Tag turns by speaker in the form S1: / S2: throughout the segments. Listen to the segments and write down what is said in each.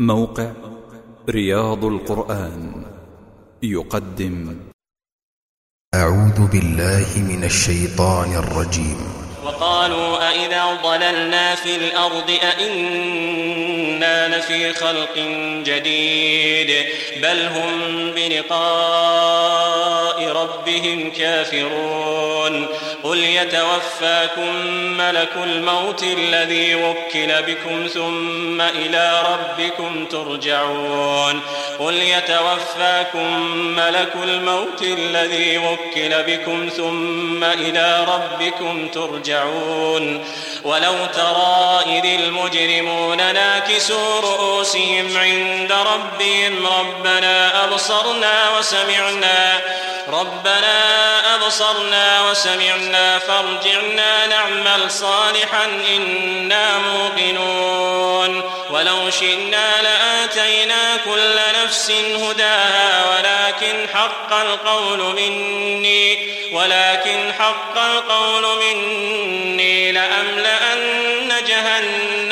S1: موقع رياض القرآن يقدم.
S2: أعوذ بالله من الشيطان الرجيم.
S3: وقالوا أئذا ضللنا في الأرض أئنا لفي خلق جديد بل هم بلقاء ربهم كافرون. قل يتوفاكم ملك الموت الذي وكل بكم ثم إلى ربكم ترجعون. قل يتوفاكم ملك الموت الذي وكل بكم ثم إلى ربكم ترجعون. ولو ترى إذ المجرمون ناكسوا رؤوسهم عند ربهم. ربنا أبصرنا وسمعنا. ربنا أبصرنا وسمعنا. فارجعنا نعمل صالحا إنا موقنون. ولو شئنا لآتينا كل نفس هداها. ولكن حق القول مني. ولكن حق القول مني. لأملأن جهنم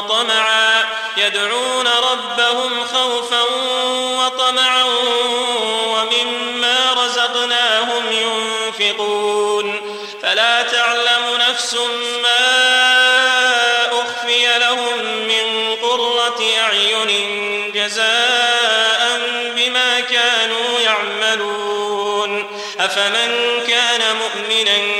S3: وطمعا. يدعون ربهم خوفا وطمعا ومما رزقناهم ينفقون. فلا تعلم نفس ما أخفي لهم من قرة أعين جزاء بما كانوا يعملون. أفمن كان مؤمنا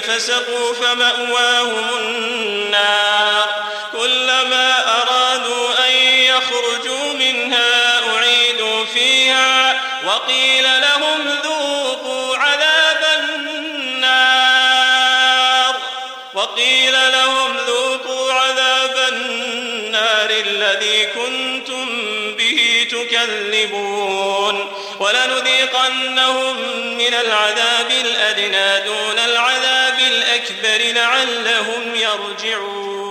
S3: فسقوا فمأواهم النار. كلما أرادوا أن يخرجوا منها أعيدوا فيها وقيل لهم ذوقوا عذاب النار. وقيل لهم ذوقوا عذاب النار الذي كنتم به تكذبون. ولنذيقنهم من العذاب الأدنى دون العذاب الأكبر لعلهم يرجعون.